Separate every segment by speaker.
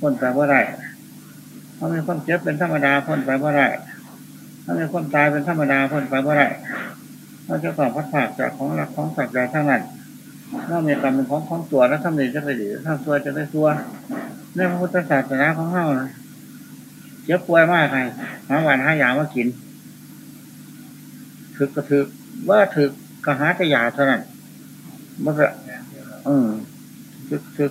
Speaker 1: พ้นไปว่าไรถ้ามีความเจ็บเป็นธรรมดาพ้นไปว่าไรถ้ามีความตายเป็นธรรมดาพ้นไปว่าไรเราจะตอบพัดผากจากของรักของสัตว์ใดทั้งนั้นนอกมีกรรมเป็นของของตัวแล้วทำดีจะไปดีทำตัวจะได้ตัวในพระพุทธศาสนาของเฮานะเจ็บป่วยมากใครหาหวานหายามากินถึกก็ถึกว่าถึกก็หาแต่ยาเท่านั้นมันก็อืมถึกถึก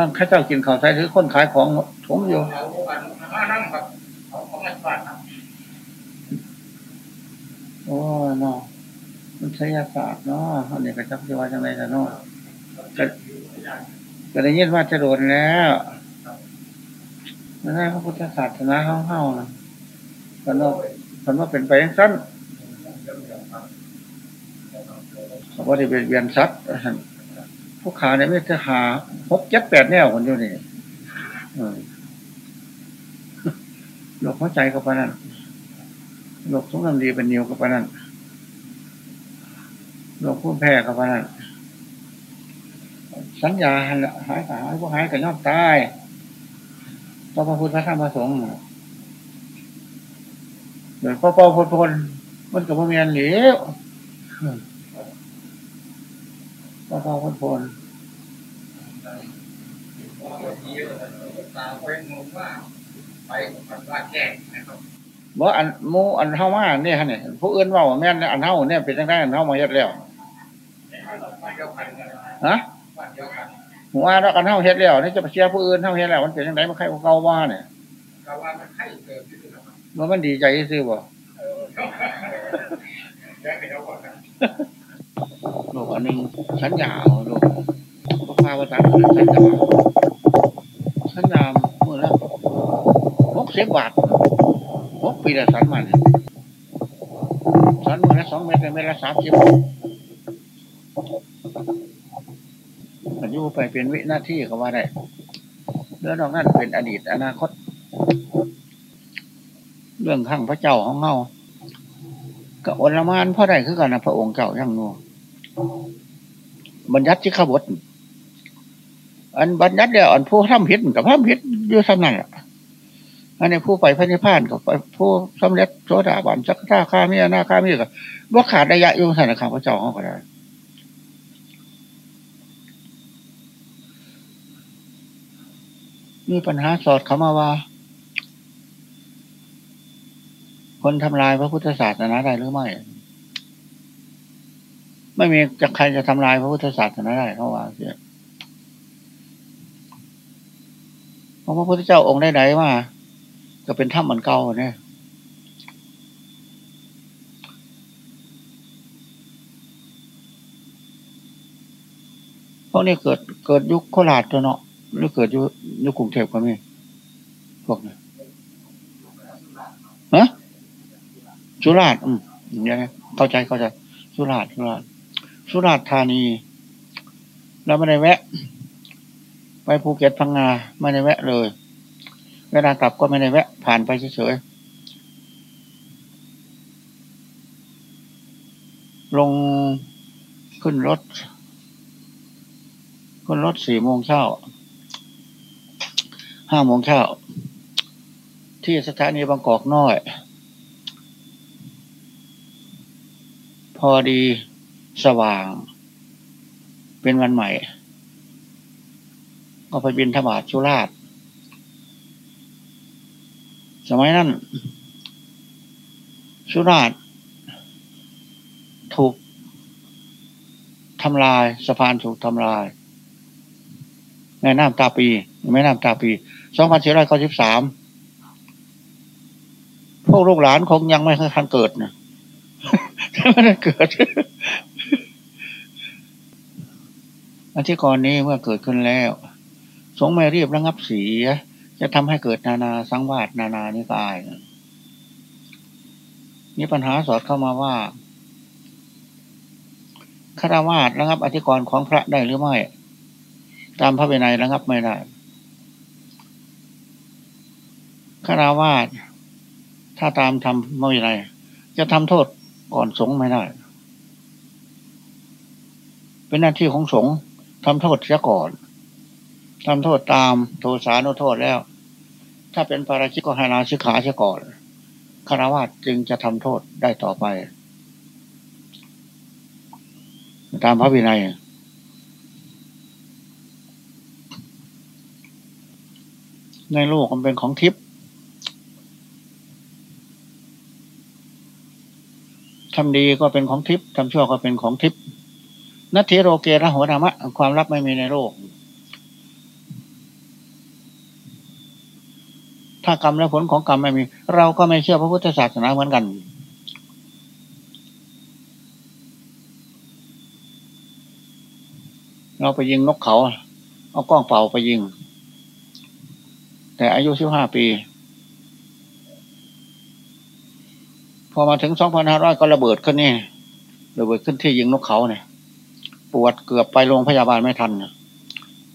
Speaker 1: ถ้าข้าเจ้ากินข้าวใส่ถือคนขายของถมอยู่โอ้เนาะมันใช้ยาศาสตร์เนาะอันนี้ก็จักที่ว่าจังไรกันเนาะก็ก็ได้ยินว่าจะโดนแล้วไม่ได้พระพุทธศาสนาเฮาเฮานะกันว่ากันว่าเป็นไปย่างสั้นว่าได้เป็นเวียนซัด ผู้ขาเนี่ยไม่จะหาหกเจ็ดแปดแนวคนอยู่นี่หลบหัวใจกับปนั้นหลบสงครามดีเป็นนิวกับปนั้นหลบพูดแพ้กับปนั้นสัญญาหายหายพวกหายกับยอดตายต่อพระพุทธพระธรรมพระสงฆ์เดี๋ยวพ่อพ่อพลพลมันกับพระเมียนเหลวพ่อพ่อพลพล ว่าอันมูอันเท่ามาเนี่ยฮะเนี่ยผู้อื่นว่าแม่นอันเท่าเนี่ยเป็นจังได้อันเท่ามาเยอะแล้วฮะหัวเราอันเท่าเฮ็ดแล้วนี่จะไปเชียร์ผู้อื่นเท่าเฮ็ดแล้วมันเป็นจังไดมันใครเก่าว่าเนี่ยว่ามันดีใจซื้อบ่โลกอันหนึ่งสัญญาโลกพระพาวตันสัญญา สัญญาเมื่อแล้วหกสิบบาทหกปีละสันมันสันมันละสองเมตรเมตรละสามสิบอายุไปเป็นวิหน้าทีก็ว่าได้เรื่องนอกนั้นเป็นอดีตอนาคต เรื่องข้างพระเจ้าของเงาก็อลมานพ่อได้คือกันนะพระองค์เจ้ายังนัวบัญญัติที่ขบว อันบัญญัติเดียวอันผู้ทำผิดกับทำผิดอยู่สำนั่นแหละอันนี้ผู้ไปพระนิพพานกับผู้สำเร็จโสดาบันสักท่าข้ามีหน้าข้ามีกับว่าขาดระยะอยู่สถานข้าพระเจ้าเขาก็ได้มีปัญหาสอดเขามาว่า คนทำลายพระพุทธศาสนาได้หรือไม่ ไม่มีจะใครจะทำลายพระพุทธศาสนาได้เขาว่าเสีย เพราะพระพุทธเจ้าองค์ได้ไหนมาก็เป็นถ้ำเหมือนเก่าเนี่ยพวกนี้เกิดเกิดยุคโคราชตัวเนาะหรือเกิดยุคยุคกรุงเทพก็มีพวกนี้ฮะสุราษฎร์อืมอย่างนี้เข้าใจเข้าใจสุราษฎร์สุราษฎร์สุราษฎร์ธานีเราไม่ได้แวะ ไปภูเก็ตพังงาไม่ได้แวะเลย เวลากลับก็ไม่ได้แวะ ผ่านไปเฉยๆลงขึ้นรถ ขึ้นรถสี่โมงเช้าห้าโมงเช้าที่สถานีบางกอกน้อย พอดีสว่าง เป็นวันใหม่ ก็ไปบินธบาตชุราช สมัยนั้นสุราษฎร์ถูกทำลายสะพานถูกทำลายแม่น้ำตาปีแม่น้ำตาปี สองพันสี่ร้อยเก้าสิบสาม พวกลูกหลานคงยังไม่เคยทันเกิดนะไม่ได้เกิดอันที่ก่อนนี้เมื่อเกิดขึ้นแล้ว สงไม่รีบระงับเสีย จะทำให้เกิดนานาสังวาสนานานิกายนี่ปัญหาสอดเข้ามาว่าคารวาสระงับ อธิกรณ์ของพระได้หรือไม่ ตามพระเวไนยระงับไม่ได้คารวาสถ้าตามทำพระเวไนยจะทำโทษก่อนสงไม่ได้ เป็นหน้าที่ของสงทำโทษเสียก่อน ทำโทษตามโทสานุโทษแล้ว ถ้าเป็นภารชิกก็ให้ลาชิกขาเสียก่อนคารวะจึงจะทำโทษได้ต่อไป ตามพระวินัยในโลกมันเป็นของทิพย์ทำดีก็เป็นของทิพย์ทำชั่วก็เป็นของทิพย์นัตถิโรเกระหัวธรรมะ ความลับไม่มีในโลก ถ้ากรรมและผลของกรรมไม่มี เราก็ไม่เชื่อพระพุทธศาสนาเหมือนกัน เราไปยิงนกเขา เอากล้องเป่าไปยิง แต่อายุสิบห้าปี พอมาถึงสองพันห้าร้อยก็ระเบิดขึ้นนี่ระเบิดขึ้นที่ยิงนกเขาเนี่ยปวดเกือบไปโรงพยาบาลไม่ทัน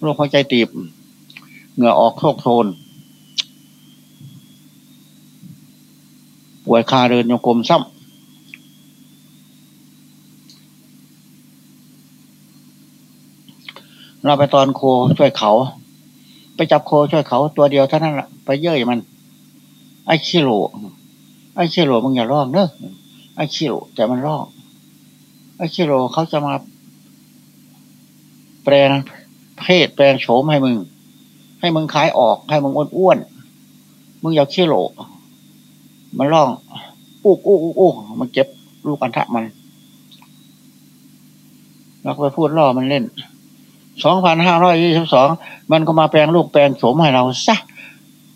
Speaker 1: โรคหัวใจตีบ เหงื่อออกโคกโทน ป่วยคาเดินโยกลมซ้ำเราไปตอนโคช่วยเขา ไปจับโคช่วยเขาตัวเดียวเท่านั้นแหละไปเย่ยมัน ไอ้ขี้โหลไอ้ขี้โหลมึงอย่าร้องเนอะไอ้ขี้โหลแต่มันร้องไอ้ขี้โหลเขาจะมาแปลงเพศแปลงโฉมให้มึง ให้มึงขายออกให้มึงอ้วนๆมึงอย่าขี้โหล มันร้องอู้อู้อู้อู้มันเจ็บลูกอันทะมันแล้วไปพูดล่อมันเล่น สองพันห้าร้อยยี่สิบสอง มันก็มาแปลงลูกแปลงโฉมให้เราซะ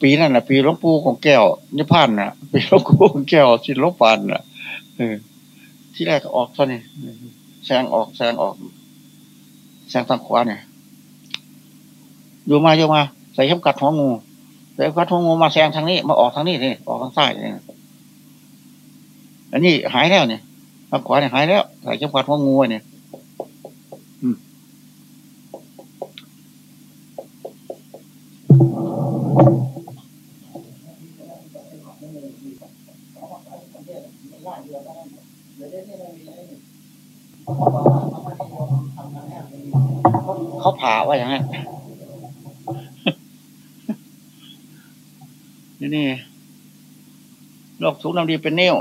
Speaker 1: ปีนั่นน่ะ ปีลวงปู่ของแก้วนิพพานน่ะ ปีลวงปู่ของแก้วสิลบปานน่ะเออที่แรกก็ออกเท่านี้แซงออกแซงออกแซงทางขวาเนี่ย อยู่มาอยู่มา ใส่เข็มกัดหัวงู เข็มกัดหัวงูมาแซงทางนี้ มาออกทางนี้นี่ออกทางซ้ายนี่อันนี้หายแล้วเนี่ยทางขวาเนี่ยหายแล้วใส่เข็มกัดหัวงูเนี่ยเขาผ่าว่าอย่างนั้น นี่นี่โรคสูงน้ำดีเป็นนิ้ว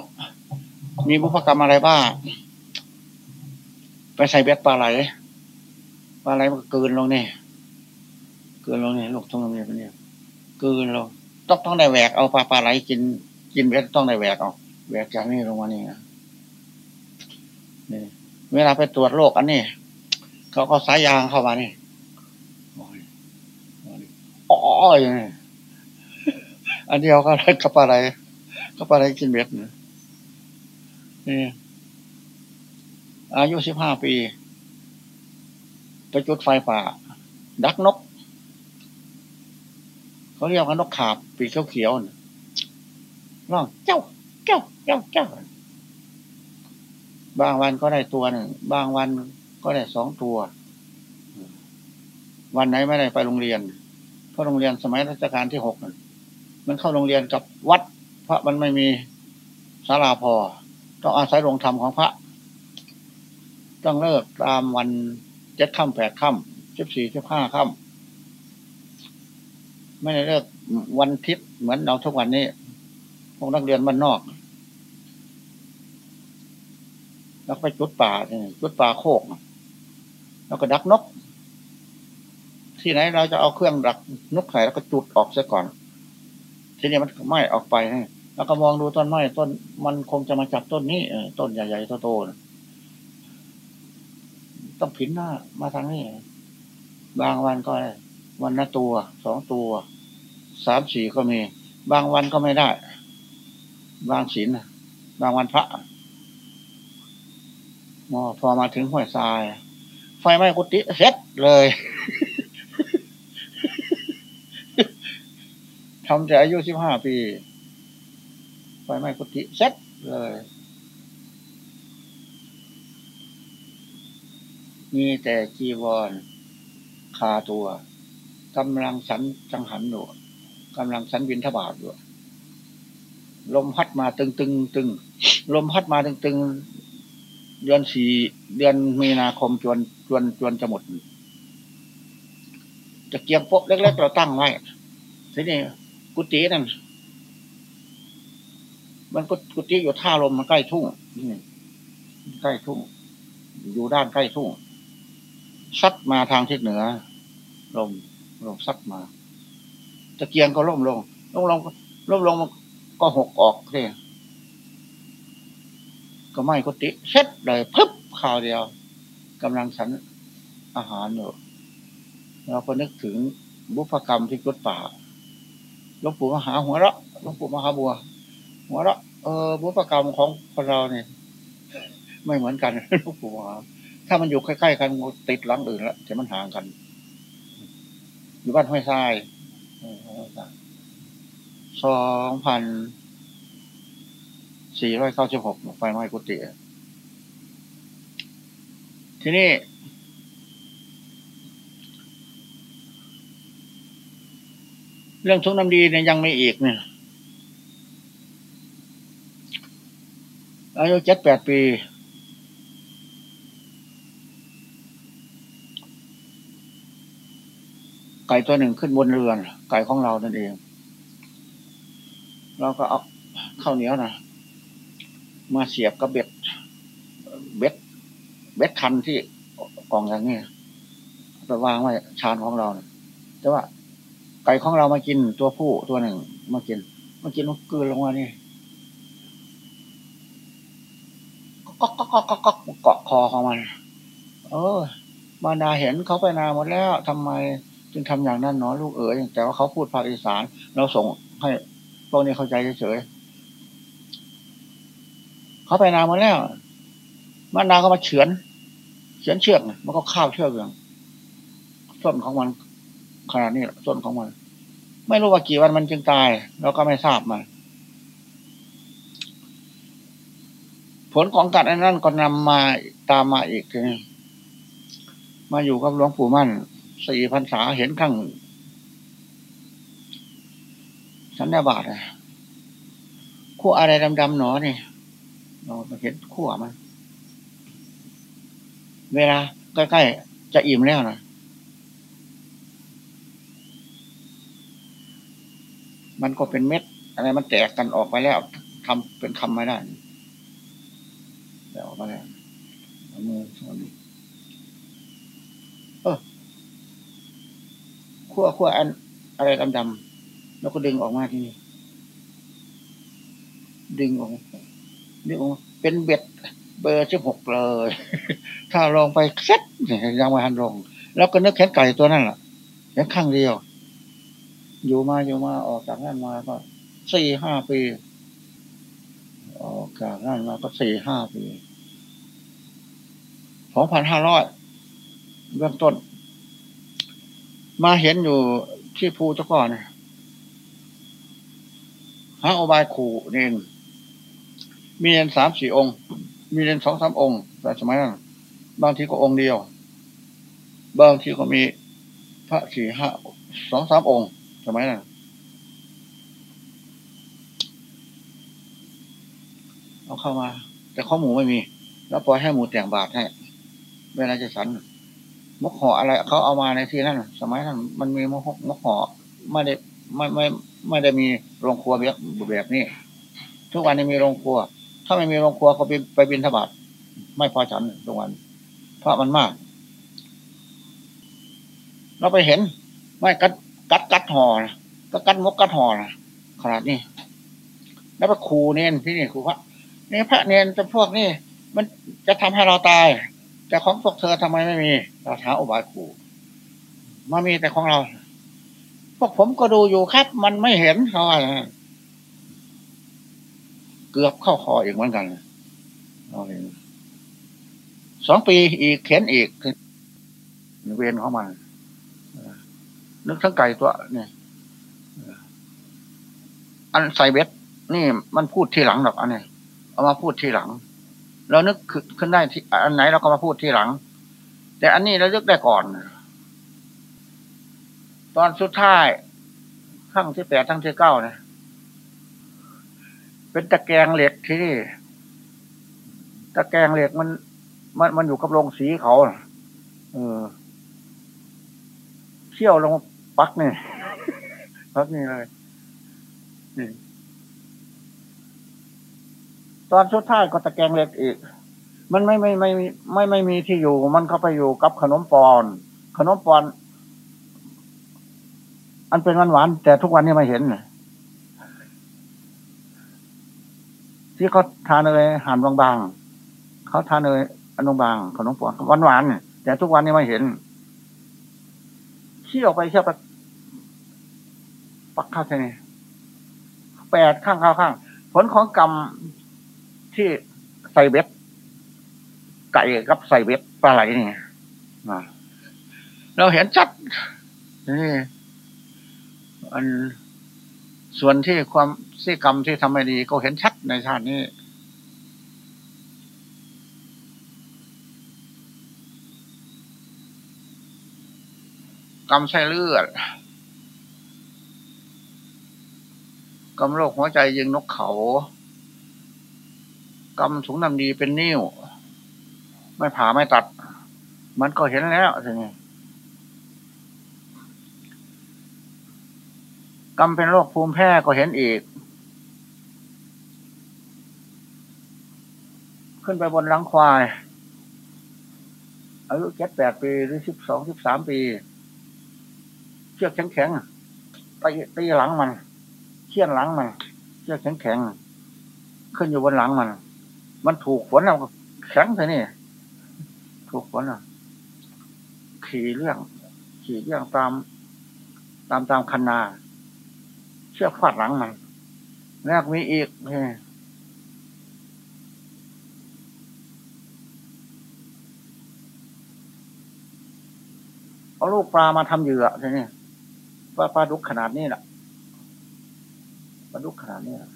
Speaker 1: มีบุพกรรมอะไรบ้าง ไปใส่เบ็ดปลาไหล ปลาไหลมันเกินลงนี่เกินลงนี่โรคสูงน้ำดีเป็นนิ้วเกินลงต้องต้องได้แหวกเอาปลาปลาไหลกิน กินเบ็ดต้องได้แหวกเอาแหวกจากนี่ลงมานี่นะนี่เวลาไปตรวจโรคอันนี้เขาก็สายยางเข้ามานี่อ๋ออย่างนี้ อันเดียวก็ได้กระปอะไรกระปอะไรกินเบ็ดนี่อายุสิบห้าปี ไปจุดไฟป่า ดักนก เขาเรียกว่านกขาบ ปีเขียวๆร้องเจ้า เจ้า เจ้า เจ้า บางวันก็ได้ตัวหนึ่ง บางวันก็ได้สองตัว วันไหนไม่ได้ไปโรงเรียน เพราะโรงเรียนสมัยรัชกาลที่หก มันเข้าโรงเรียนกับวัด พระมันไม่มีศาลาพอ ต้องอาศัยโรงธรรมของพระ ต้องเลิกตามวันเจ็ดค่ำแปดค่ำสิบสี่สิบห้าค่ำไม่ได้เลิกวันทิศเหมือนเราทุกวันนี้พวกนักเรียนมันนอก แล้วไปจุดป่าจุดป่าโคก แล้วก็ดักนก ที่ไหนเราจะเอาเครื่องดักนกไข่แล้วก็จุดออกซะก่อน ทีนี้มันไหม้ออกไปแล้วก็มองดูต้นไม้ต้น มันคงจะมาจับต้นนี้ต้นใหญ่ๆโตๆต้องผินหน้า มาทางนี้ บางวันก็วันละตัวสองตัวสามสี่ก็มี บางวันก็ไม่ได้ บางศีลบางวันพระมอพอมาถึงห้วยทราย ไฟไหม้กุฏิเสร็จเลย ทำแต่อายุสิบห้าปี ไฟไหม้กุฏิเซ็ตเลย มีแต่จีวรคาตัวกำลังสันจังหันอยู่กำลังสันบินทบาทอยู่ลมพัดมาตึงตึงตึงลมพัดมาตึงตึงเดือนสี่เดือนมีนาคมจวนจวนจวนจะหมดจะเกียงโป๊ะเล็กๆเราตั้งไว้ทีนี้ กุฏินั่นมันก็กุฏิอยู่ท่าลมมันใกล้ทุ่งใกล้ทุ่ง อยู่ด้านใกล้ทุ่งซัดมาทางทิศเหนือ ลมลมซัดมาตะเกียงก็ล่มลงล่มลงล่มลงก็หกออกเลยก็ไม่กุฏิเช็ดเลยพึบข่าวเดียวกำลังสันอาหารอยู่เราก็นึกถึงบุพกรรมที่กุดป่า หลวงปู่มหาหัวเราะหลวงปู่มหาบัว หัวเราะเออบุพกรรมของคนเราเนี่ยไม่เหมือนกันหลวงปู่มหาถ้ามันอยู่ใกล้ๆกันติดหลังอื่นแล้วจะมันห่างกัน อยู่บ้านห้วยทรายสองพันสี่ร้อยเก้าสิบหกไฟไหม้กุฏิทีนี้ เรื่องทุกน้ำดีเนี่ยยังไม่อีกเนี่ยอายุเจ็ดแปดปี ไก่ตัวหนึ่งขึ้นบนเรือน ไก่ของเรานั่นเอง เราก็เอาข้าวเหนียวนะมาเสียบกับเบ็ด เบ็ด เบ็ดคันที่กล่องอย่างนี้ไปวางไว้ชานของเรานะแต่ว่า ไก่ของเรามากินตัวผู้ตัวหนึ่งมากินมากินมันกืนลงมานี่ก็ก็ก็ก็ก็เกาะคอของมัน เออมารดาเห็นเขาไปนาหมดแล้วทำไมจึงทำอย่างนั้นเนาะลูกเอ๋ยแต่ว่าเขาพูดภาคอีสานเราส่งให้พวกนี้เข้าใจเฉยเขาไปนาหมดแล้วมารดาก็มาเฉือนเฉือนเชือกมันก็ข้าวเชือกอย่างต้นของมัน ขนาดนี้ต้นของมัน ไม่รู้ว่ากี่วันมันจึงตายเราก็ไม่ทราบมันผลของการอันนั้นก็นำมาตามมาอีกทีมาอยู่กับหลวงปู่มั่นสี่พรรษาเห็นข้างสันนิบาตอะขั้วอะไรดำๆหนอนี่เราเห็นขั้วมัน เวลาใกล้ๆจะอิ่มแล้วนะ มันก็เป็นเม็ด อะไรมันแตกกันออกไปแล้วทำเป็นคำไม่ได้แต่ออกมาแล้วมือสอนเออขั้วขั้วอัน อะไรดำๆแล้วก็ดึงออกมาที่นี่ดึงออกดึงออกเป็นเบ็ดเบอร์สิบหกเลย ถ้าลองไปเซ็ตยังไม่ทันลง แล้วก็นึกแขนไก่ตัวนั่นแหละแค่ข้างเดียว อยู่มาอยู่มาออกจากนั่นมาก็สี่ห้าปี ออกจากนั่นมาก็สี่ห้าปีสองพันห้าร้อยเบื้องต้น มาเห็นอยู่ที่ภูเจ้าก่อนหาอบายขู่เนนมีเนนสามสี่องค์ มีเนนสองสามองค์ แต่สมัยนั้นบางทีก็องค์เดียว บางทีก็มีพระสี่ห้าสองสามองค์ สมัยนั้นเอาเข้ามา แต่ข้อหมูไม่มี แล้วปล่อยให้หมูแต่งบาทให้เวลาจะสันมกห่ออะไรเขาเอามาในที่นั้นสมัยนั้นมันมีมกมกห่อไม่ได้ไม่ไม่ไม่ได้มีโรงครัวแบบแบบนี้ ทุกวันนี้มีโรงครัว ถ้าไม่มีโรงครัวก็ไปไปบินทบาทไม่พอฉันทุกวัน เพราะมันมาก เราไปเห็น ไม่กัด กัดกัดห่อนะก็กัดมกกัดห่อนะขนาดนี้แล้วไปครูเน้นที่นี่ครูพระนี่พระเน้นจะพวกนี้มันจะทำให้เราตาย แต่ของพวกเธอทำไมไม่มี เราท้าอุบายขู่มามีแต่ของเรา พวกผมก็ดูอยู่ครับ มันไม่เห็นเขาอะไรเกือบเข้าคออีกเหมือนกันสองปีอีกเข็นอีกเวียนเข้ามา นึกทั้งไก่ตัวเนี่ยอันใส่เบ็ดนี่มันพูดทีหลังหรอกอันนี้เอามาพูดทีหลังเรานึกขึ้นได้ที่อันไหนเราก็มาพูดทีหลัง แต่อันนี้เราเลึกได้ก่อน ตอนสุดท้ายขั้งที่แปดทั้งที่เก้าเนี่ยเป็นตะแกรงเหล็กที่นี่ตะแกรงเหล็กมันมันมันอยู่กับโรงสีเขาเออเชี่ยวลง ปักนี่ปักนี่เลยนี่ตอนสุดท้ายก็ตะแกงเหล็กอีก มันไม่ไม่ไม่ไม่ไม่มีที่อยู่ มันเข้าไปอยู่กับขนมปอน ขนมปอน อันเป็นหวานหวานแต่ทุกวันนี้ไม่เห็นที่เขาทานเลยหั่นบางๆเขาทานเลยอันบางขนมปอนหวานหวานแต่ทุกวันนี้ไม่เห็น ขี้ออกไปเชี่ยวไปปักข้าวใช่ไหมแปดข้างข้าวข้าง ผลของกรรมที่ใส่เบ็ดไก่กับใส่เบ็ดปลาไหลนี่เราเห็นชัดนี่อันส่วนที่ความซี่กรรมที่ทำไม่ดีก็เห็นชัดในชาตินี้ กรรมใส่เลือดกรรมโรคหัวใจยิงนกเขากรรมถุงน้ำดีเป็นนิ้ว ไม่ผ่าไม่ตัด มันก็เห็นแล้วใช่ไหมกรรมเป็นโรคภูมิแพ้ก็เห็นอีก ขึ้นไปบนหลังควาย อายุเจ็ดแปดปี หรือสิบสองสิบสามปี เชือกแข็งแข็งตีตีหลังมัน เชี่ยนหลังมัน เชือกแข็งแข็งขึ้นอยู่บนหลังมัน มันถูกฝนเอาแข็งเลยนี่ ถูกฝนอะ ขี่เรื่อง ขี่เรื่องตาม ตามตามคันนา เชือกฟาดหลังมันแล้วมีอีกเอาลูกปลามาทำเหยื่อใช่ไหม ปลาปลาดุกขนาดนี้แหละปลาดุกขนาดนี้แหละ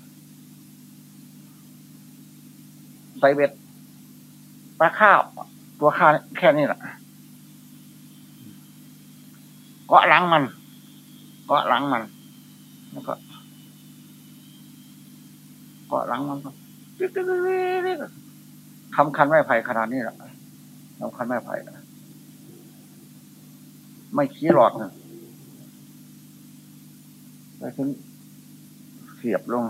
Speaker 1: ใส่เบ็ดปลาข้าว ตัวข้าวแค่นี้แหละเกาะหลังมันเกาะหลังมันแล้วก็เกาะหลังมันก็ทำคันไม้ไผ่ขนาดนี้แหละทำคันไม้ไผ่ไม่ขี้หลอดนะ ไปถึงเสียบลง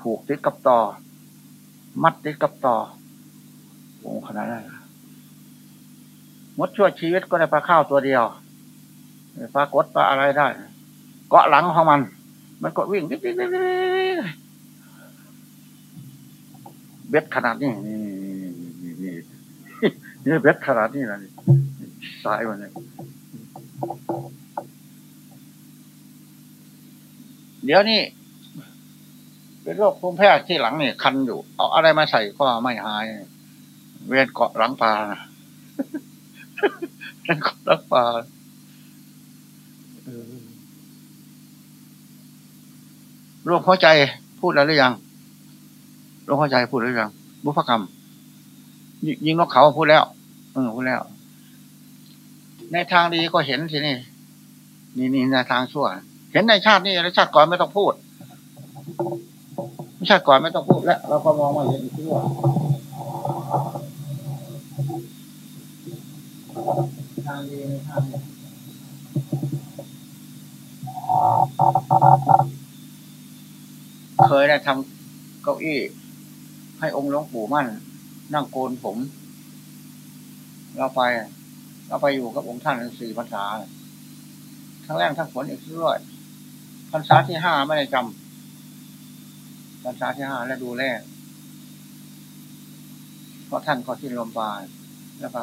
Speaker 1: ผูกติดกับต่อ มัดติดกับต่อโอ้ขนาดนั้นมดชั่วชีวิตก็ได้ปลาข้าวตัวเดียวปลากดปลาอะไรได้ เกาะหลังของมัน มันก็วิ่งเบ็ดขนาดนี้นี่นี่นี่เบ็ดขนาดนี้นะสายมันเนี่ย เดี๋ยวนี้เป็นโรคภูมิแพ้ที่หลังเนี่ยคันอยู่ เอาอะไรมาใส่ก็ไม่หาย เวียนเกาะหลังปลาเวียนเกาะหลังปลาโรคหัวใจพูดแล้วหรือยังโรคหัวใจพูดหรือยังบุพกรรม ยิงนกเขาพูดแล้วเออพูดแล้ว ในทางดีก็เห็นทีนี่ นี่นี่ในทางชั่ว เห็นในชาตินี้ในชาติก่อนไม่ต้องพูดชาติก่อนไม่ต้องพูดแล้วเราก็มองมาเห็นชั่วทางดีในทางเคยได้ทำเก้าอี้ ให้องค์หลวงปู่มั่น นั่งโกนผม เราไป เราไปอยู่กับองค์ท่านสี่พรรษาทั้งแรกทั้งผลอีกด้วย พรรษาที่ห้าไม่ได้จำพรรษาที่ห้าและดูแลเพราะท่านก็ที่ลมปายแล้วก็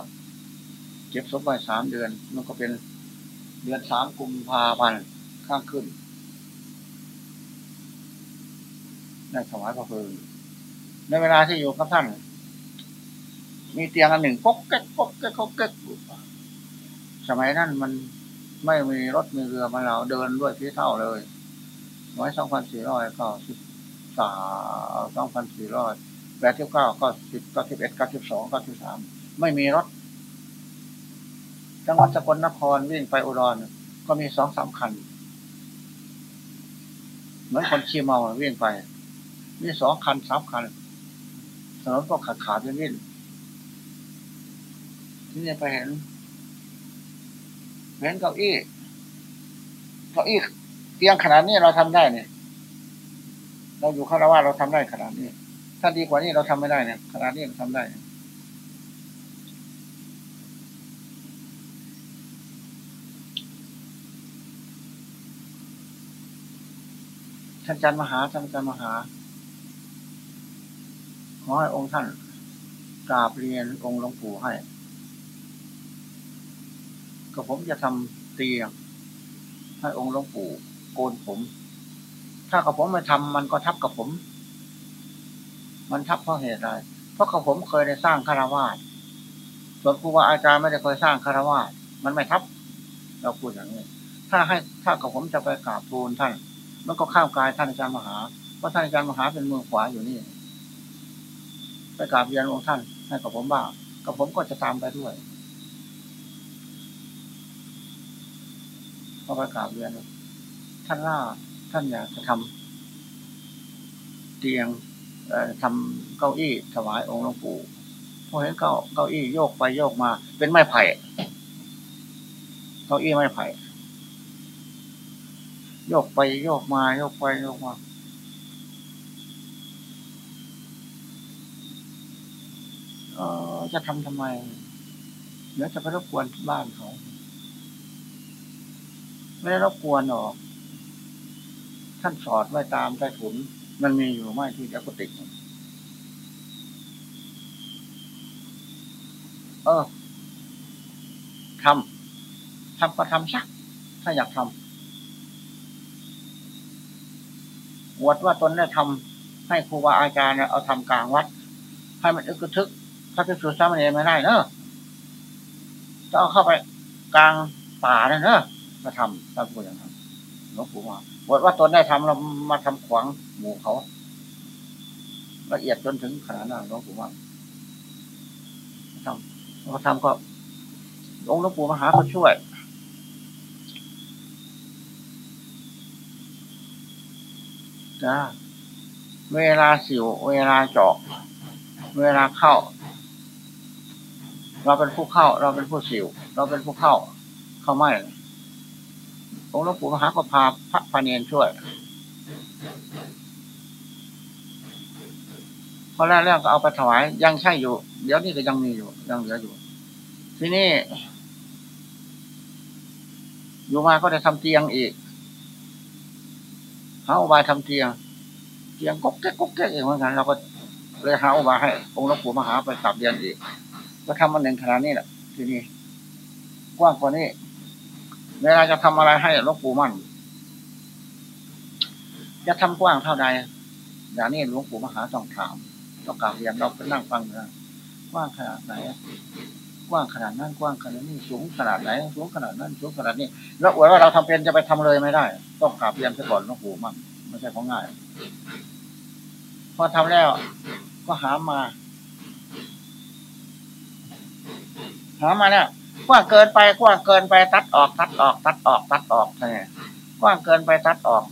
Speaker 1: เก็บศพไว้สามเดือน มันก็เป็นเดือนสามกุมภาพันธ์ข้างขึ้นได้ถวายพระเพลิงในเวลาที่อยู่กับท่าน มีเตียงอันหนึ่งก๊กแก๊กก๊กแก๊กก๊กแก๊กสมัยนั้นมันไม่มีรถมีเรือมาเราเดินด้วยที่เท่าเลย ร้อยสองพันสี่ร้อยเก้าสิบสามสองพันสี่ร้อยแปดสิบเก้าเก้าสิบเก้าสิบเอ็ดเก้าสิบสองเก้าสิบสามไม่มีรถ จังหวัดสกลนครวิ่งไปอุดรก็มีสองสามคัน เหมือนคนขี่เมาวิ่งไป มีสองคันสามคันถนนก็ขาดขาดวิ่งวิ่งที่นี่ไปเห็นเห็นเก้าอี้เก้าอี้ เตียงขนาดนี้เราทำได้เนี่ย เราอยู่คารวะเราทำได้ขนาดนี้ ถ้าดีกว่านี้เราทำไม่ได้เนี่ยขนาดนี้เราทำได้ ท่านอาจารย์มหาท่านอาจารย์มหา ขอให้องค์ท่านกราบเรียนองค์หลวงปู่ให้ ก็ผมจะทำเตียงให้องค์หลวงปู่ โกนผม ถ้ากับผมไม่ทำมันก็ทับกับผม มันทับเพราะเหตุอะไร เพราะกับผมเคยได้สร้างคารวาสส่วนครูบาอาจารย์ไม่ได้เคยสร้างคารวาสมันไม่ทับ เราพูดอย่างนี้ ถ้าให้ถ้ากับผมจะไปกราบทูลท่าน มันก็ข้ามกายท่านอาจารย์มหา เพราะท่านอาจารย์มหาเป็นมือขวาอยู่นี่ ไปกราบเรียนองค์ท่าน ให้กับผมบ้างกับผมก็จะตามไปด้วยพอไปกราบเรียน ท่านล่าท่านอยากจะทำเตียงเอ่อทำเก้าอี้ถวายองค์หลวงปู่พอเห็นเก้าเก้าอี้โยกไปโยกมา เป็นไม้ไผ่เก้าอี้ไม้ไผ่โยกไปโยกมาโยกไปโยกมาเออจะทำทำไมเดี๋ยวจะไปรบกวนบ้านเขาไม่ได้รบกวนหรอก ท่านสอดไว้ตามใต้ถุน มันมีอยู่ไม่ที่จะกุฏิเออทำทำก็ทำสัก ถ้าอยากทำวดว่าตนได้ทำให้ครูบาอาจารย์เอาทำกลางวัด ให้มันอึกทึก ถ้าพิสูจน์สามเณรไม่ได้เนอะจะเอาเข้าไปกลางป่าเนอะมาทำถ้าพูอย่างนั้นหลวงปู่ว่า บทว่าตนได้ทำเรามาทำขวางหมู่เขา ละเอียดจนถึงขนาดนั้นหลวงปู่ว่าทำเราทำก็องค์หลวงปู่มหาเขาช่วยจ้าเวลาสิว เวลาเจาะเวลาเข้า เราเป็นผู้เข้า เราเป็นผู้สิว เราเป็นผู้เข้า เข้าไม่ องค์หลวงปู่มหาก็พาพระพเนนช่วยพอแรกๆก็เอาไปถวายยังใช่อยู่ เดี๋ยวนี้ก็ยังมีอยู่ ยังเหลืออยู่ ทีนี้อยู่มาก็ได้ทำเตียงอีกหาอุบายทำเตียง เตียงก๊กแก๊กก๊กแก๊กเองเหมือนกันเราก็เลยหาอุบายให้องค์หลวงปู่มหาไปกลับเรียนอีกก็ทำมันหนึ่งขนาดนี้แหละทีนี้กว้างกว่านี้ เวลาจะทำอะไรให้หลวงปู่มั่น จะทำกว้างเท่าใดอย่างนี้หลวงปู่มหาต้องถามต้องกลับเรียนเราไปนั่งฟังนะกว้างขนาดไหนกว้างขนาดนั้นกว้างขนาดนี้สูงขนาดไหนสูงขนาดนั้นสูงขนาดนี้ แล้วอวดว่าเราทำเป็นจะไปทำเลยไม่ได้ ต้องกราบเรียนไปก่อนหลวงปู่มั่นไม่ใช่ของง่าย พอทำแล้ว ก็หามา หามาเนี่ย กว้างเกินไปกว้างเกินไปตัดออกตัดออก ตัดออก ตัดออกนี่กว้างเกินไปตัดออก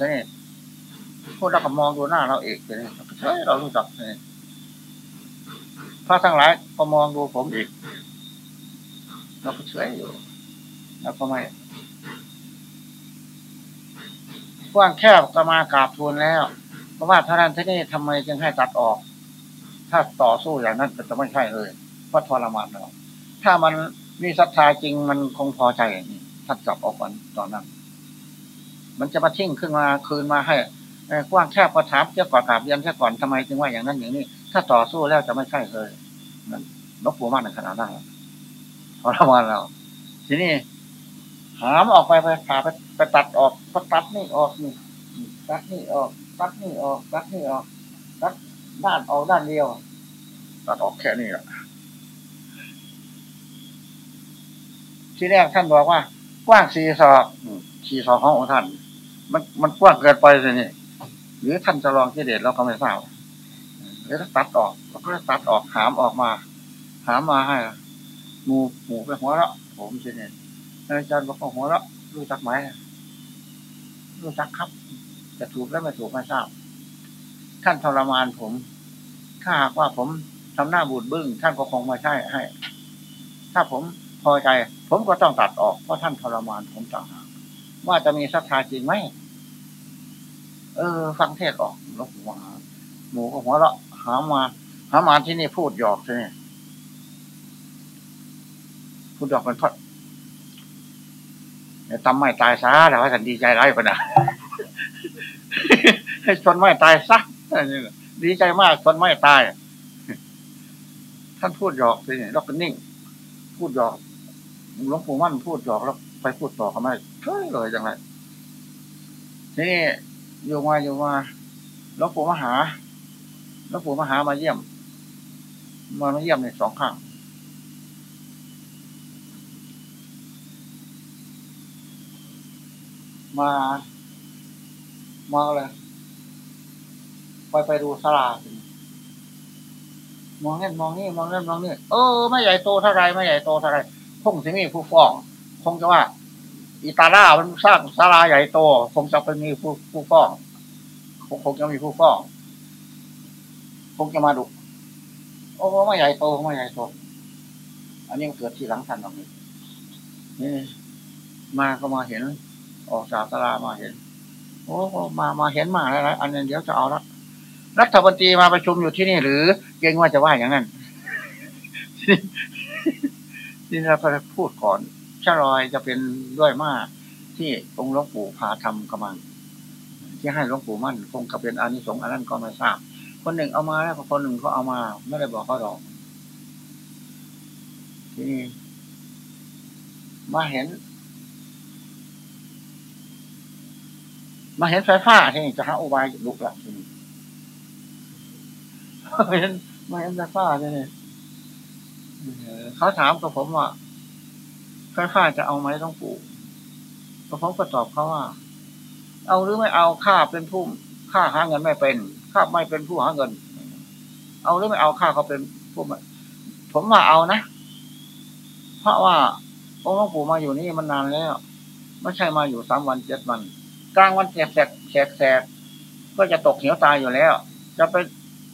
Speaker 1: นี่พวกเราก็มองดูหน้าเราเอกนี่เฮ้ยเรารู้จักนี่พระทั้งหลายก็มองดูผมอีกเราก็เฉยอยู่แล้วก็ไม่กว้างแคบก็มากราบทูลแล้วเพราะว่าท่านั้นที่นี่ทำไมจึงให้ตัดออก ถ้าต่อสู้อย่างนั้นก็จะไม่ใช่เลยเพราะทรมานเราถ้ามัน มีศรัทธาจริงมันคงพอใจทัดจับออกก่อนตอนนั้น มันจะมาทิ้งขึ้นมาคืนมาให้กว้างแคบก็ถามเจ้าก่อนกราบเรียนเจ้าก่อนทำไมจึงว่าอย่างนั้นอย่างนี้ ถ้าต่อสู้แล้วจะไม่ใช่เลยนั่นนกปูมากในขนาดนั้นทรมานเรา ทีนี้หามออกไปไปผ่าไปไปตัดออกก็ตัดนี่ออกนี่ตัดนี่ออก ตัดนี่ออก ตัดนี่ออก ตัดด้านออกด้านเดียว ตัดออกแค่นี้แหละ ที่แรกท่านบอกว่า กว้างสี่ศอกสี่ศอกขององค์ท่าน มันมันกว้างเกินไปเลยนี่หรือท่านจะลองกิเลสเราก็ไม่ทราบหรือถ้าตัดออกเราก็ตัดออกหามออกมา หามมาให้หมูหมูไปหัวเราะผมสิเนี่อาจารย์บอกว่าหัวเราะรู้จักไหมรู้จักครับจะถูกแล้วไม่ถูกไม่ทราบ ท่านทรมานผม ถ้าหากว่าผมทำหน้าบูดบึ้งท่านก็คงม่ใช่ให้ ถ้าผม พอใจ ผมก็ต้องตัดออกเพราะท่านทรมานผมต่างหากว่าจะมีศรัทธาจริงไหมเออ ฟังเทศออกลวงปู่ว่าหมูก็หัวเราะหามา หามาที่นี่พูดหยอกใช่ไหมพูดหยอกเป็นทอดทำไม่ตายซะแต่ว่าฉันดีใจร้ายปะนะให้ชนไม่ตายซะดีใจมากชนไม่ตาย ท่านพูดหยอกสิแล้วก็นิ่ง พูดหยอก หลวงปู่มั่นพูดหยอกแล้วไปพูดต่อเขาไม่เฮ้ยเลยจังไรทีนี้อยู่มาอยู่มาหลวงปู่มหาหลวงปู่มหามาเยี่ยม มามาเยี่ยมในสองครั้งมา มาเลยไปไปดูสลามองนั่นมองนี่มองนั่นมองนี่เออไม่ใหญ่โตเท่าไรไม่ใหญ่โตเท่าไร คงจะมีผู้ฟ้อง คงจะว่า อิตาล่ามันสร้างศาลาใหญ่โต คงจะเป็นมีผู้ผู้ฟ้อง คงจะมีผู้ฟ้อง คงจะมาดุโอ้ไม่ใหญ่โตไม่ใหญ่โต อันนี้มันเกิดที่หลังทันตรงนี้มาก็มาเห็น ออกจากศาลามาเห็น โอ้มามาเห็นมาแล้วอันนี้เดี๋ยวจะเอาละรัฐบนตรีมาประชุมอยู่ที่นี่หรือเกรงว่าจะว่าอย่างนั้น ที่เราไปพูดก่อนชะลอยจะเป็นด้วยมากที่องค์หลวงปู่พาทำกำลัง ที่ให้หลวงปู่มั่นคงจะเป็นอานิสงส์อันนั้นก็ไม่ทราบ คนหนึ่งเอามาแล้วคนหนึ่งเขาเอามา ไม่ได้บอกเขาดอกที่นี่มาเห็น มาเห็นไฟฟ้าที่นี่จะหาอุบายลุกหลังที่นี่มาเห็นมาเห็นไฟฟ้าที่นี่ เขาถามกับผมว่าไฟฟ้าจะเอาไหมต้องปลูกผมก็ตอบเขาว่า เอาหรือไม่เอาข้าเป็นผู้ข้าหาเงินไม่เป็นข้าไม่เป็นผู้หาเงิน เอาหรือไม่เอาข้าเขาเป็นผู้ผมว่าเอานะเพราะว่าองค์หลวงปู่มาอยู่นี่มันนานแล้วไม่ใช่มาอยู่สามวันเจ็ดวัน กลางวันแสกแสกแสกก็จะตกเหวตายอยู่แล้ว จะไป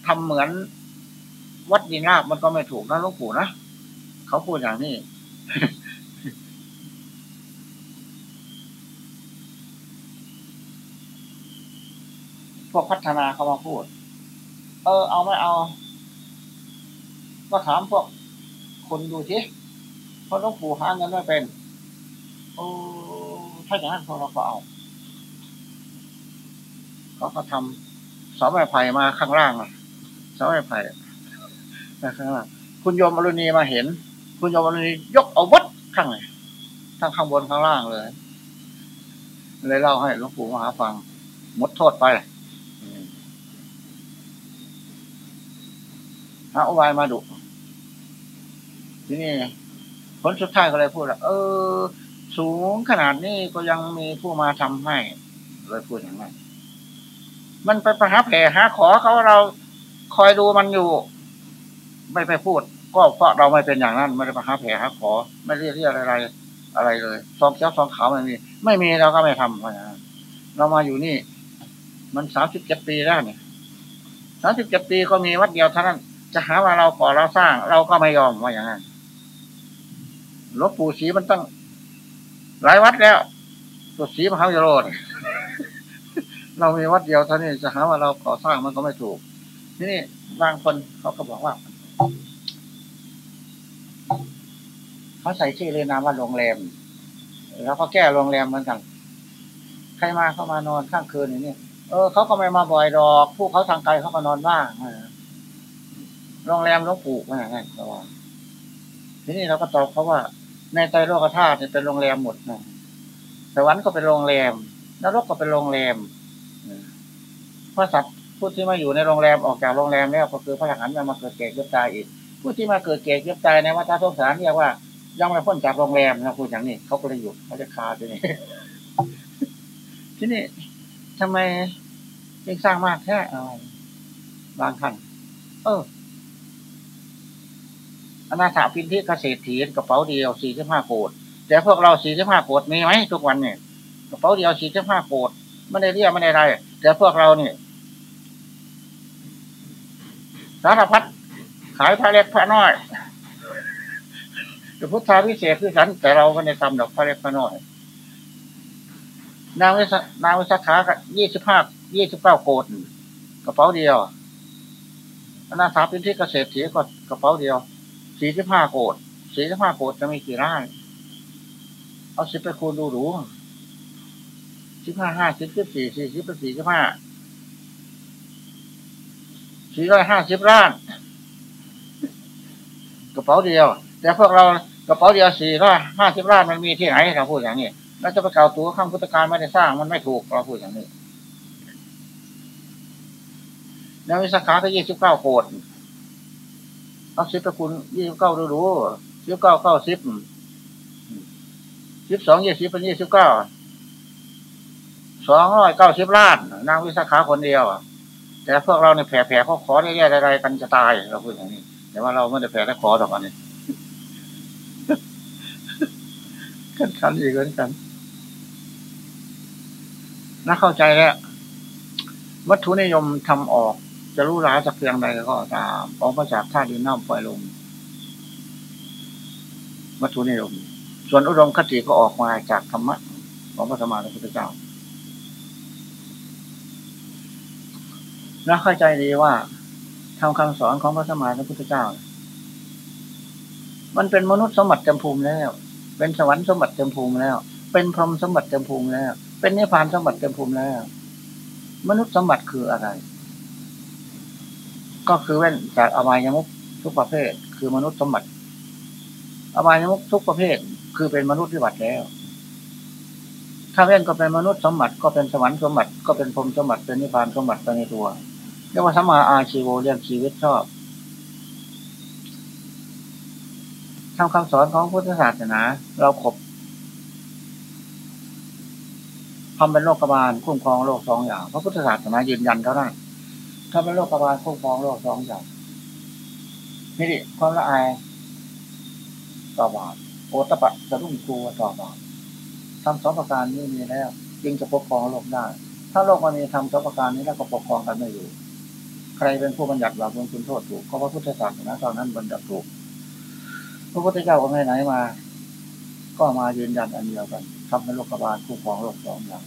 Speaker 1: ทำเหมือน วัดดีนาบมันก็ไม่ถูกนะหลวงปู่นะเขาพูดอย่างนี้พวกพัฒนาเขามาพูด เออ เอาไม่เอา ก็ถามพวกคนดูทีเพราะหลวงปู่หาเงินไม่เป็นโอ้ถ้าอย่างนั้นพวกเราก็เอาเขาก็ทำเสาไม้ไผ่มาข้างล่างเสาไม้ไผ่ มาข้างล่างคุณโยมอรุณีมาเห็น คุณโยมอรุณียกเอาวัดข้างไหนทั้งข้างบนข้างล่างเลย เลยเล่าให้หลวงปู่มหาฟังมดโทษไปหาอุบายมาดุทีนี้ผลสุดท้ายก็เลยพูดว่าเออ สูงขนาดนี้ก็ยังมีผู้มาทำให้เลยพูดอย่างนั้นมันไปประหับแผลหาขอเขาเราคอยดูมันอยู่ ไม่ไปพูด ก็เพราะเราไม่เป็นอย่างนั้นไม่ได้ประหับแผลหาขอ ไม่เรียกเรียกอะไรอะไรเลยซองเจ้าซองขาวไม่มี ไม่มีเราก็ไม่ทำเรามาอยู่นี่ มันสามสิบเจ็ดปีแล้วเนี่ยสามสิบเจ็ดปีก็มีวัดเดียวเท่านั้น จะหาว่าเราขอเราสร้าง เราก็ไม่ยอมว่าอย่างนั้นหลวงปู่ศรีมันตั้งหลายวัดแล้วตัวศรีมหาวิโรธเรามีวัดเดียวเท่านี้จะหาว่าเราก่อสร้างมันก็ไม่ถูก ที่นี่บางคนเขาก็บอกว่า เขาใส่ชื่อเลยนามว่าโรงแรม แล้วก็แก้โรงแรมเหมือนกันใครมาเข้ามานอนข้างคืนอย่างนี้เออเขาก็ไม่มาบ่อยดอกผู้เขาทางไกลเขาก็นอนบ้างโรงแรมหลวงปู่ว่าไงเขาว่าทีนี้เราก็ตอบเขาว่า ในใจโลกธาตุเป็นโรงแรมหมดนะสวรรค์ก็เป็นโรงแรมนรกก็เป็นโรงแรมพระสัตว์ ผู้ที่มาอยู่ในโรงแรมออกจากโรงแรมแล้วก็คือพระทหารมาเกิดเกศเกิดตายอีก ผู้ที่มาเกิดเกศเกิดตายในวัฏสงสารเรียกว่ายังไม่พ้นจากโรงแรมนะพูดอย่างนี้เขาก็เลยอยู่เขาจะคาที่นี่ที่นี่ทำไมยังสร้างมากแค่อะไรบางท่านเอออนาถาพินที่เกษตรถีนกระเป๋าเดียวสี่สิบห้าโกดแต่พวกเราสี่สิบห้าโกดมีไหมทุกวันเนี่ยกระเป๋าเดียวสี่สิบห้าโกดไม่ได้เรียกไม่ได้ไรแต่พวกเราเนี่ย สารพัดขายพระเล็กพระน้อยจะพุทธาพิเศษคือสันแต่เราไม่ได้ทำดอกพระเล็กพระน้อย นางวิสนางวิสาขากับยี่สิบห้ายี่สิบเก้าโกดกระเป๋าเดียวอนาถาพินที่เกษตรถีก็กระเป๋าเดียวสี่สิบห้าโกดสี่สิบห้าโกดจะมีกี่ร่างเอาสิบไปคูณดูดูสิบห้าห้าสิบสิบสี่สี่สิบสี่สิบห้า สี่ร้อยห้าสิบล้าน กระเป๋าเดียว แต่พวกเรากระเป๋าเดียวสี่ร้อยห้าสิบล้านมันมีที่ไหนเราพูดอย่างนี้เราจะไปกล่าวตัวข้างพุทธการไม่ได้สร้างมันไม่ถูกเราพูดอย่างนี้แล้ววิสาขาก็ยี่สิบเก้าโกดเอาสิบไปคูณยี่สิบเก้าดูดูสิบเก้าเก้าสิบสิบสองยี่สิบเป็นยี่สิบเก้าสองร้อยเก้าสิบล้าน นางวิสาขาคนเดียว แต่พวกเราเนี่ยแผ่แผ่เขาขอได้แย่อะไรกันจะตายเราพูดอย่างนี้ แต่ว่าเราไม่ได้แผ่ได้ขอดอกอันนี้กันขันอีกเหมือนกันน่าเข้าใจแล้ววัตถุนิยมทำออก จะรู้ร้ายสักเพียงใดก็ตามออกมาจากธาตุดินน้ำไฟลมวัตถุนิยม ส่วนอุดมคติก็ออกมาจากธรรมะของพระสมมาสัมพุทธเจ้า น่าเข้าใจดีว่าทำคำสอนของพระสมมาสัมพุทธเจ้า มันเป็นมนุษย์สมบัติเต็มภูมิแล้ว เป็นสวรรค์สมบัติเต็มภูมิแล้ว เป็นพรหมสมบัติเต็มภูมิแล้ว เป็นนิพพานสมบัติเต็มภูมิแล้ว มนุษย์สมบัติคืออะไร ก็คือเว้นจากอบายมุขทุกประเภท คือมนุษย์สมบัติ อบายมุขทุกประเภท คือเป็นมนุษย์ที่บัติแล้วถ้าเว้นก็เป็นมนุษย์สมบัติก็เป็นสวรรค์สมบัติก็เป็นพรหมสมบัติเป็นนิพพานสมบัติไปในตัว เรียกว่าสัมมาอาชีโวเรียกชีวิตชอบทำคำสอนของพุทธศาสนา เราขบทำเป็นโลกบาลคุ้มครองโลกสองอย่างพระพุทธศาสนายืนยันเท่านั้นทำเป็นโลกบาลคุ้มครองโลกสองอย่างนี่ดิความละอายต่อบาปโอตปะจะรุ่งกลัวต่อบาปทำสองประการนี้มีแล้ว จึงจะปกครองโลกได้ ถ้าโลกมันมีทำสองประการนี้แล้วก็ปกครองกันไม่อยู่ ใครเป็นผู้บัญญัติบาปบุญคุณโทษถูกก็พระพุทธศาสนาตอนนั้นบัญญัติถูก พระพุทธเจ้าก็ไม่ไหนมา ก็มายืนยันอันเดียวกันทำเป็นโลกบาลคู่ครองโลกสองอย่าง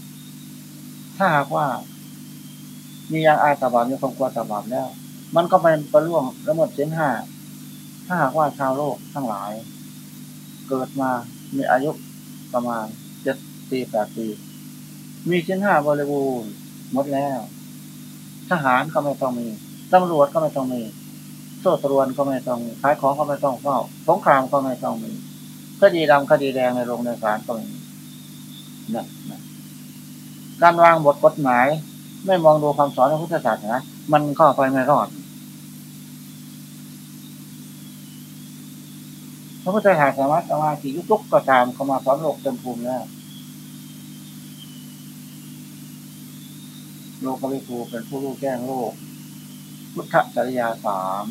Speaker 1: ถ้าหากว่า มียังอาตาบาปมีความกลัวตาบาปแล้ว มันก็เป็นประล่วงละเมิดเส้นห้า ถ้าหากว่าชาวโลกทั้งหลาย เกิดมามีอายุประมาณเจ็ดปีแปดปี มีเส้นห้าบริบูรณ์หมดแล้ว ทหารก็ไม่ต้องมีตำรวจก็ไม่ต้องมีโซ่ตรวนก็ไม่ต้องมีขายของก็ไม่ต้องเฝ้าสงครามก็ไม่ต้องมีคดีดำคดีแดงในโรงในศาลก็ไม่มีนะการวางบทกฎหมาย ไม่มองดูคำสอนของพุทธศาสนามันก็ไปไม่รอดพระพุทธศาสนาสมาธิยุตุกก็ตามเขามาสอนโลกเต็มภูมิแล้ว โลกวิทูเป็นผู้รู้แจ้งโลก พุทธจริยาสาม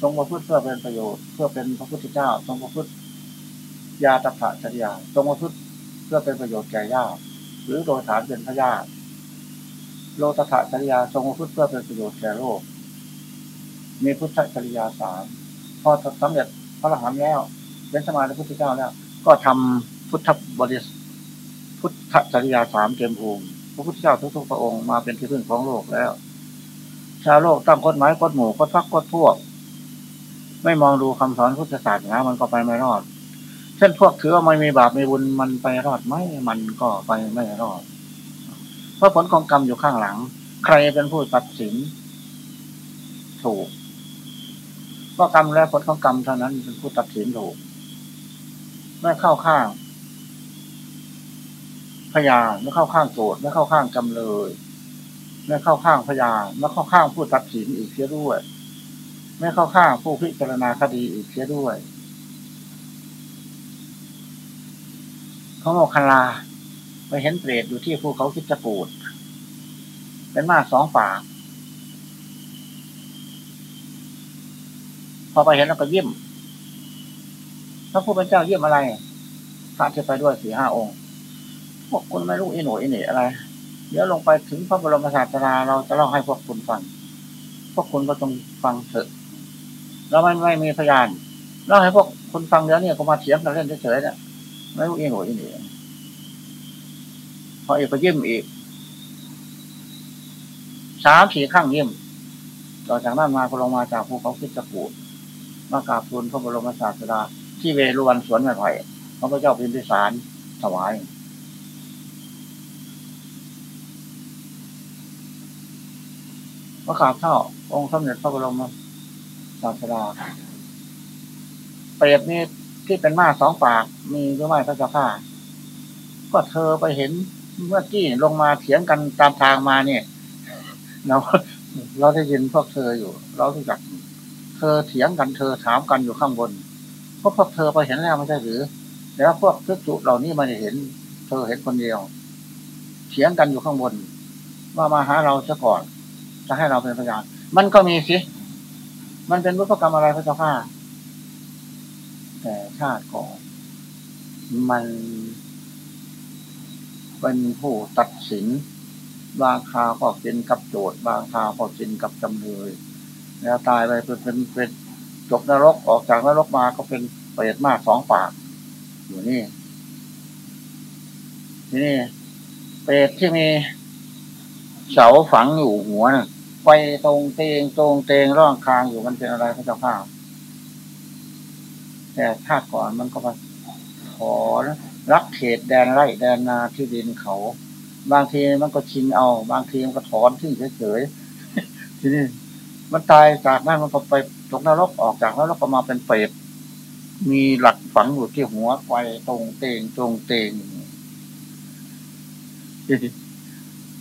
Speaker 1: ทรงประพฤติเพื่อเป็นประโยชน์เพื่อเป็นพระพุทธเจ้าทรงประพฤติยาตถะจริยาทรงประพฤติเพื่อเป็นประโยชน์แก่ญาติหรือโดยฐานเป็นพระญาติโลตถะจริยาทรงประพฤติเพื่อเป็นประโยชน์แก่โลก มีพุทธจริยาสามพอสำเร็จพระอรหันต์แล้วเป็นสมาธิพุทธเจ้าแล้ว ก็ทำพุทธบริสพุทธจริยาสามเต็มภูมิ ระพุทธเจ้าทุกๆพระองค์มาเป็นที่พึ่งของโลกแล้ว ชาวโลกตั้งกฎหมายกฎหมู่กฎพักกฎพวก ไม่มองดูคำสอนพุทธศาสนามันก็ไปไม่รอด เช่นพวกถือว่าไม่มีบาปมีบุญมันไปรอดไหมมันก็ไปไม่รอด เพราะผลของกรรมอยู่ข้างหลัง ใครเป็นผู้ตัดสิน ถูกเพราะกรรมและผลของกรรมเท่านั้นเป็นผู้ตัดสินถูกไม่เข้าข้าง พยานไม่เข้าข้างโจทย์ไม่เข้าข้างจำเลยไม่เข้าข้างพยานไม่เข้าข้างผู้ตัดสินอีกเสียด้วย ไม่เข้าข้างผู้พิจารณาคดีอีกเสียด้วยเขาโมคันลาไปเห็นเปรตอยู่ที่ภูเขาคิดจกูด เป็นมาสองปาก พอไปเห็นแล้วก็ยิ้มพระผู้เป็นเจ้าเยี่ยมอะไรพระที่ไปด้วยสี่ห้าองค์ พวกคุณไม่รู้อีหนูอีหนี่อะไร เดี๋ยวลงไปถึงพระบรมศาสดาเราจะเล่าให้พวกคุณฟัง พวกคุณก็จงฟังเถอะเราไม่ไม่มีพยานเล่าให้พวกคุณฟังเดี๋ยวนี้ก็มาเถียงกันเล่นเฉยๆเนี่ยไม่รู้อีหนูอีหนี่พออีกก็ยิ้มอีกสามสี่ข้างยิ้มต่อจากนั้นมาก็ลงมาจากภูเขาคิดจะปูดมากราบทูลพระบรมศาสดาที่เวรุวันสวนไม้ไผ่พระเจ้าพิมพิสารถวาย พระขาบเท่า องค์สมเด็จพระบรมศาสดาเปรียบนี้ที่เป็นมาสองปากมีหรือไม่พระเจ้าข้าก็เธอไปเห็นเมื่อกี้ลงมาเถียงกันตามทางมาเนี่ยเราเราได้ยินพวกเธออยู่ เรารู้จัก เธอเถียงกันเธอถามกันอยู่ข้างบนเพราะพวกเธอไปเห็นแล้วไม่ใช่หรือแล้วพวกพิจุเหล่านี้มันเห็น เธอเห็นคนเดียวเถียงกันอยู่ข้างบน ว่ามาหาเราซะก่อน จะให้เราเป็นพยานมันก็มีสิ มันเป็นวุฒิกรรมอะไรพระเจ้าข้าแต่ชาติก่อนมันเป็นผู้ตัดสิน บางคราวก็เป็นกับโจทย์ บางคราวก็เป็นกับจำเลย แล้วตายไปเป็นเป็นเป็นจบนรกออกจากนรกมาก็เป็นเปรตมากสองปาก อยู่นี่ทีนี่เปรตที่มีเสาฝังอยู่หัวน่ะ ไฟตรงเตงตรงเตงร่องคางอยู่มันเป็นอะไรพระเจ้าข้าแต่ชาติก่อนมันก็มาขอรักเขตแดนไร่แดนนาที่ดินเขา บางทีมันก็ชิงเอา บางทีมันก็ถอนทิ้งเฉยๆทีนี้มันตายจากนั้นมันก็ไปตกนรกออกจากนรกก็มาเป็นเปรตมีหลักฝังอยู่ที่หัวไฟตรงเตงตรงเตง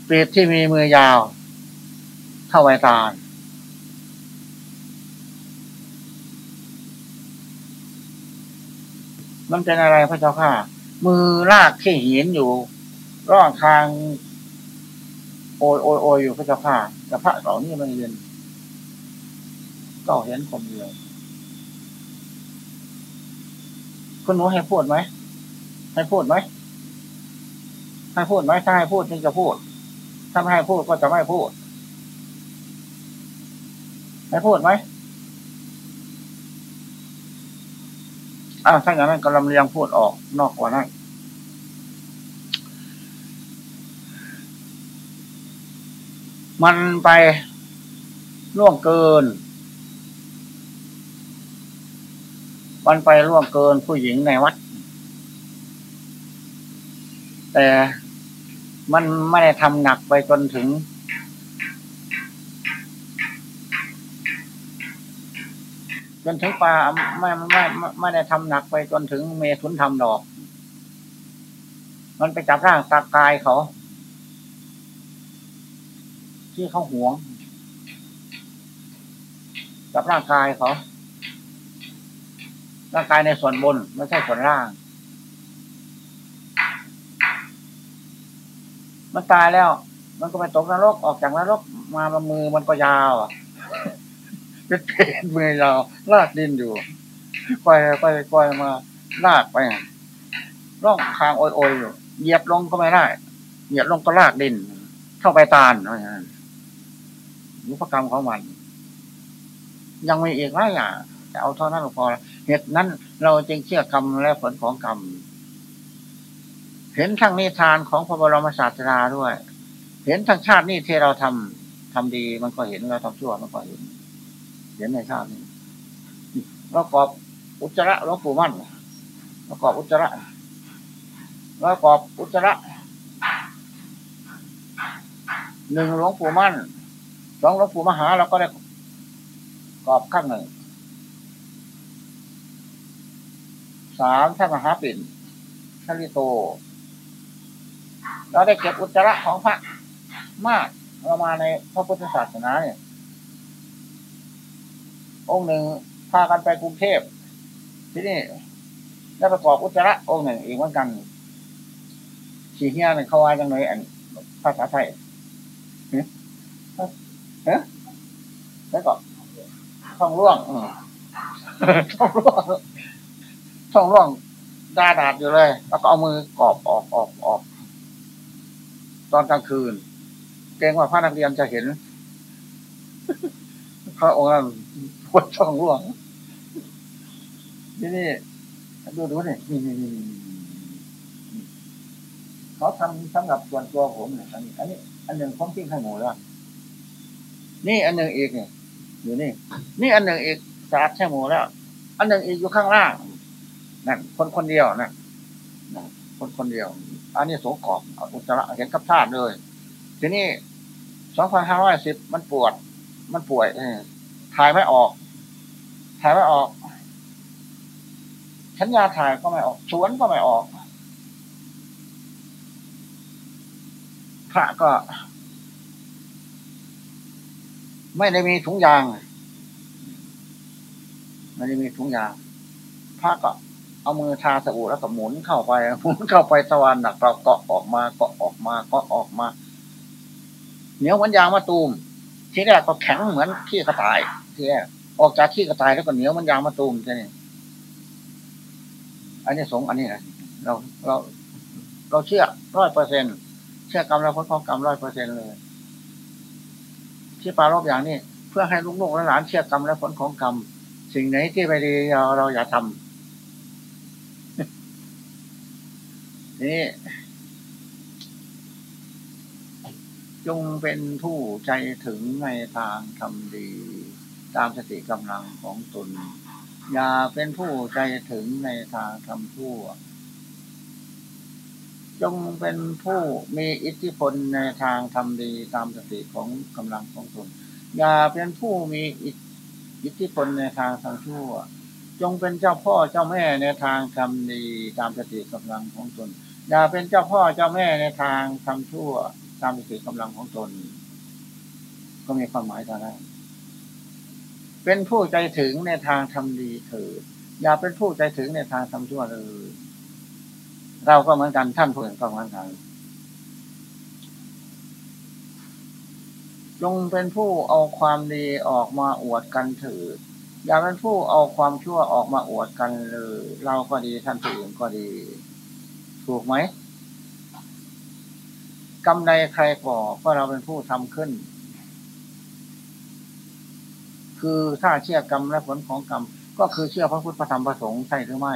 Speaker 1: เปรตที่มีมือยาว เท่าใบตาลมันเป็นอะไรพระเจ้าค่ะ มือลากที่หินอยู่ร่องทาง โอยโอยโอยอยู่พระเจ้าค่ะแต่พระเหล่านี้มันเรียนก็เห็นคนเดียวคุณหนูให้พูดไหมให้พูดไหมให้พูดไหมถ้าให้พูดนี่จะพูด ถ้าไม่ให้พูดก็จะไม่พูด ให้พูดไหมอ้าวถ้าอย่างนั้นก็ลำเลียงพูดออกนอกกว่านั้นมันไปล่วงเกิน มันไปล่วงเกินผู้หญิงในวัด แต่มันไม่ได้ทำหนักไปจนถึง จนถึงปลาไม่ไม่ไม่ไม่ได้ทำหนักไปจนถึงเมทุนทำดอก มันไปจับร่างตากายเขา ที่เขาหวง จับร่างกายเขาร่างกายในส่วนบนไม่ใช่ส่วนล่าง มันตายแล้ว มันก็ไปตกนรกออกจากนรกมามามือมันก็ยาวอะ เป็นเพนมือยาว ลากดินอยู่ปล่อยไปปล่อยมาลากไปร่องคางโอยๆอยู่เหยียบลงก็ไม่ได้เหยียบลงก็ลากดิน เข้าไปตาลอะไรอย่างนั้นยุพกรรมของมัน ยังมีอีกหลายอย่างแต่เอาเท่านั้นพอเหตุนั้นเราจึงเชื่อกรรมและผลของกรรม เห็นทั้งนิทานของพระบรมศาสดาด้วย เห็นทั้งชาตินี้ที่เราทำทำดีมันก็เห็นเราทำชั่วมันก็เห็น เห็นในชาตินี้ประกอบอุจจาระหลวงปู่มั่นประกอบอุจจาระประกอบอุจจาระหนึ่งหลวงปู่มั่นสองหลวงปู่มหาเราก็ได้กรอบข้างหนึ่งสามท่านมหาปิ่นท่านลิโต เราได้เก็บอุจจาระของพระมากเรามาในพระพุทธศาสนาเนี่ย องค์หนึ่งพากันไปกรุงเทพที่นี่ได้ประกอบอุจจาระองค์หนึ่งอีกเหมือนกันสีเฮียนเขาว่าจังไหนอันภาษาไทยเฮ้เฮ้แล้วก็ท่องร่วงอืมท่องร่วงท่องร่วงดาดาดอยู่เลย แล้วก็เอามือกอบออกออกออก ตอนกลางคืนเกรงว่าพระนักเรียนจะเห็น พระองค์นั้น ปวดช่องร่วงนี่นี่ดูดูนี่นี่นี่นี่เขาทำสำหรับส่วนตัวผมเนี่ยอันนี้ อันนี้ อันหนึ่งผมทิ้งให้หมูแล้วนี่อันหนึ่งอีกเนี่ยอยู่นี่ นี่อันหนึ่งอีกสาดใช่หมูแล้ว อันหนึ่งอีกอยู่ข้างล่างนั่นคนคนเดียวนั่นนั่นคนคนเดียว อันนี้โสกอบอุจจาระเห็นกับธาตุเลย ทีนี้สองพันห้าร้อยสิบมันปวด มันป่วยเออ ถ่ายไม่ออก ถ่ายไม่ออกฉันยาถ่ายก็ไม่ออก สวนก็ไม่ออก พระก็ ไม่ได้มีถุงยาง ไม่ได้มีถุงยาง พระก็เอามือทาสบู่แล้วก็หมุนเข้าไปหมุนเข้าไปตะวันหนักเราเกาะออกมาเกาะออกมาเกาะออกมา เหนียวเหมือนยางมะตูม ทีแรกก็แข็งเหมือนขี้กระต่ายทีแรกออกจากขี้กระต่ายแล้วก็เหนียวมันยางมะตูมใช่ไหมอันนี้สงอันนี้นะเราเรา เราเชื่อร้อยเปอร์เซ็นเชื่อกรรมแล้วพ้นของกรรมร้อยเปอร์เซ็นเลย ที่ปารบอย่างนี้เพื่อให้ลูกๆและหลานเชื่อกรรมและผลของกรรมสิ่งไหนที่ไม่ดีเราเราอย่าทำนี่ จงเป็นผู้ใจถึงในทางทำดี ตามสติกำลังของตน อย่าเป็นผู้ใจถึงในทางทำชั่ว จงเป็นผู้มีอิทธิพลในทางทำดีตามสติของกำลังของตน อย่าเป็นผู้มีอิทธิพลในทางทำชั่ว จงเป็นเจ้าพ่อเจ้าแม่ในทางทำดีตามสติกำลังของตน อย่าเป็นเจ้าพ่อเจ้าแม่ในทางทำชั่ว ตามสติกำลังของตน ก็มีความหมายเท่านั้เป็นผู้ใจถึงในทางทำดีเถิดอย่าเป็นผู้ใจถึงในทางทำชั่วเลยเราก็เหมือนกันท่านผู้อื่นก็เหมือนกันจงเป็นผู้เอาความดีออกมาอวดกันเถิดอย่าเป็นผู้เอาความชั่วออกมาอวดกันเลย เราก็ดีท่านผู้อื่นก็ดี ถูกไหม กรรมใดใครก่อก็เราเป็นผู้ทำขึ้น คือถ้าเชื่อกรรมและผลของกรรม ก็คือเชื่อพระพุทธพระธรรมพระสงฆ์ใช่หรือไม่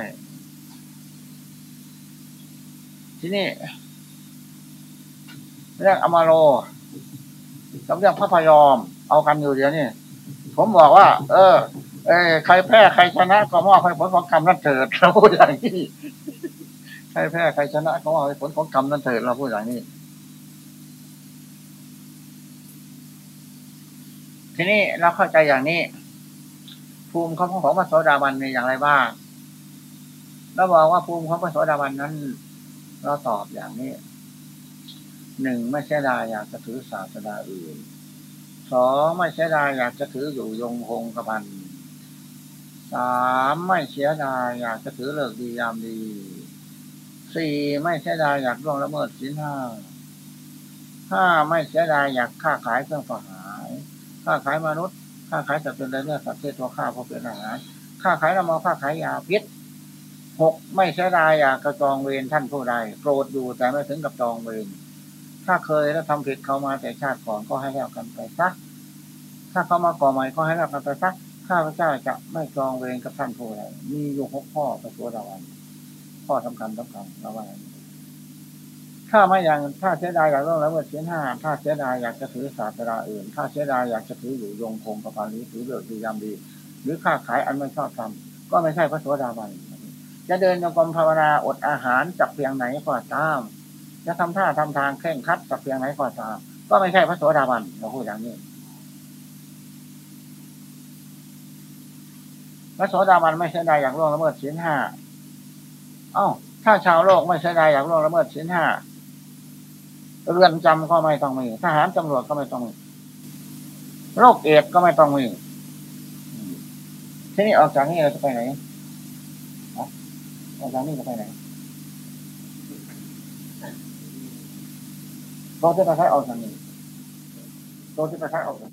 Speaker 1: ที่นี่เรียกอมาโลกับเรื่องพระพยอม เอากันอยู่เดียวนี่ผมบอกว่า เออเออใครแพ้ใครชนะ ก็มอบให้ผลของกรรมนั่นเถิดเราพูดอย่างนี้ใครแพ้ใครชนะก็มอบให้ผลของกรรมนั่นเถิดเราพูดอย่างนี้ ทีนี้เราเข้าใจอย่างนี้ ภูมิของของพระโสดาบันมีอย่างไรบ้างเราบอกว่าภูมิของพระโสดาบันนั้น เราตอบอย่างนี้หนึ่งไม่ใช่ดาอยากจะถือศาสนาอื่นสองไม่เสียดายอยากจะถืออยู่ยงคงกระพันสามไม่เสียดายอยากจะถือเลิกดียามดีสี่ไม่เสียดายอยากล่วงละเมิดสินห้าห้าไม่เสียดายอยากค้าขายเครื่องประหา ค้าขายมนุษย์ค้าขายแต่เป็นไรเนื้อสัตว์เทตัวข้าเพราะเป็นอาหารค้าขายน้ำมันค้าขายยาพิษหกไม่เสียดายอยากกระจองเวรท่านผู้ใดโปรดอยู่แต่ไม่ถึงกับจองเวรถ้าเคยแล้วทำผิดเขามาแต่ชาติก่อนก็ให้แล้วกันไปซัก ถ้าเขามาก่อใหม่ก็ให้แล้วกันไปซักข้าพเจ้าจะไม่จองเวรกับท่านผู้ใดมีอยู่หกข้อประตัวดาวันข้อสำคัญสำคัญระว่า ถ้าไม่อย่างถ้าเสียดายอยากต้องละเมิดเสียห้าถ้าเสียดายอยากจะถือศาสนาอื่น ถ้าเสียดายอยากจะถืออยู่ยงคงกับปานี้ถือเลือกดียามดี หรือค้าขายอันไม่ชอบทำก็ไม่ใช่พระโสดาบันจะเดินโยกรมภาวนาอดอาหารจับเพียงไหนก็ตาม จะทำท่าทำทางเคร่งคัดสักเพียงไหนก็ตาม ก็ไม่ใช่พระโสดาบันเราพูดอย่างนี้พระโสดาบันไม่ใช่ใดายอยางล่วงละเมิดศีลห้าเอ้าถ้าชาวโลกไม่ใช่ใดายอยางล่วงละเมิดศีลห้า เรือนจำก็ไม่ต้องมีทหารตำรวจก็ไม่ต้องมีโรคเอดก็ไม่ต้องมีทีนี้ออกจากนี้เราจะไปไหนออกจากนี้จะไปไหนตัวที่ไปใช้ออกจากนี้ตัวที่ไปใช้ออกจาก